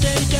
day.